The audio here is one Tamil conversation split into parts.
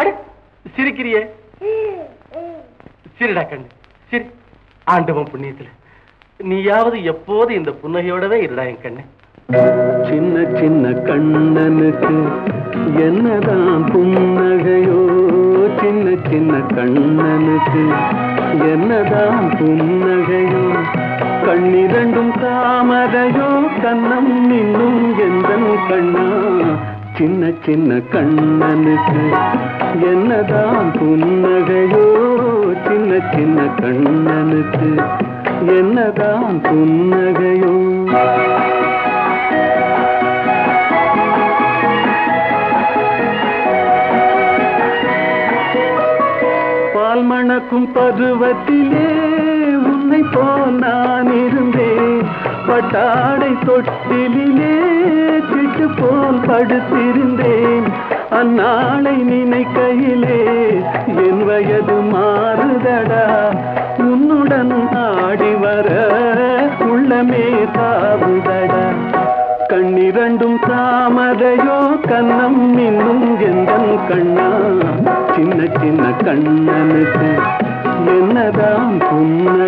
அட. சிரிக்கிறியே? சிரிடா கண்ணு. சிரி. ஆண்டவன் புண்ணியத்துல. நீயாவது எப்போது இந்த புன்னகையோடவே இருடா என் கண்ணு. சின்ன சின்ன கண்ணனுக்கு என்னதான் புன்னகையோ? சின்ன சின்ன கண்ணனுக்கு என்னதான் புன்னகையோ? கண்ணிரண்டும் தாமதையோ கண்ணம் இன்னும் எந்த கண்ணா? சின்ன சின்ன கண்ணனுக்கு என்னதான் புன்னகையோ? சின்ன சின்ன கண்ணனுக்கு என்னதான் புன்னகையோ? பால் மணக்கும் பருவத்திலே உன்னை போல் நான் இருந்தேன். பட்டாடை தொட்டிலே சிட்டு போல் படுத்திருந்தேன். அந்நாளை நினைக்கையிலே என் வயது மாறுதடா. உன்னுடன் ஆடி வர உள்ளமே தாவுதடா. கண்ணிரண்டும் தாமதையோ கண்ணம் இன்னும் எந்தன் கண்ணா. சின்ன சின்ன கண்ணனுக்கு என்னதான் புன்னகையோ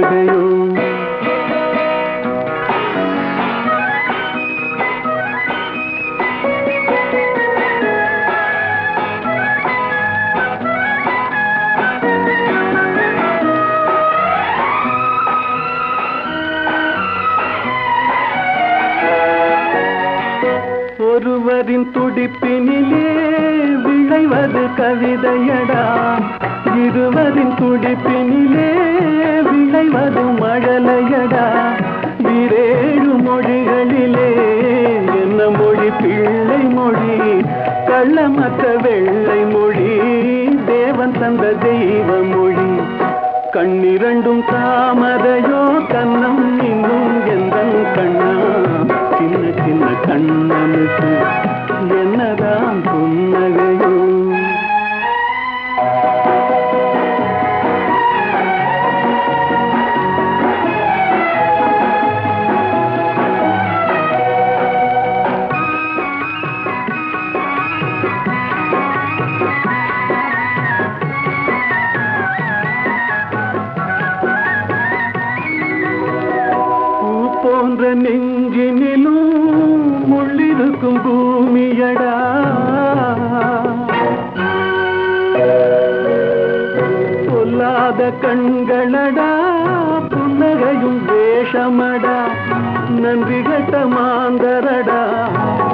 ஒருவரின் துடிப்பினிலே விளைவது கவிதையடா. இருவரின் துடிப்பினிலே விளைவது மழலையடா. இரேழு மொழிகளிலே என்ன மொழி பிள்ளை மொழி? கள்ளமற்ற வெள்ளை மொழி. தேவன் தந்த தெய்வ மொழி. கண்ணிரண்டும் தாமரையோ கண்ணம் இன்னும் எந்த கண்ணா? சின்ன சின்ன கண்ணா. கண்ணனுக்கு என்னதான் புன்னகையோ நெஞ்சினிலும் முள்ளிருக்கும் பூமியடா. சொல்லாத கண்களடா புன்னகையும் வேஷமடா. நன்றி கட்ட மாந்தரடா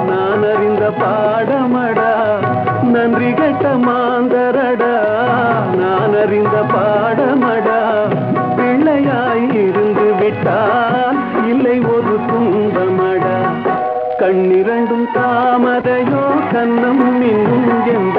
நான் அறிந்த பாடமடா. நன்றி கட்ட மாந்தரடா நான் அறிந்த பாடமடா. பிள்ளையாய் இருந்து விட்டால் இல்லை ஒரு கண்ணிரண்டும் தாமதையோ கண்ணம் இன்னும் எந்த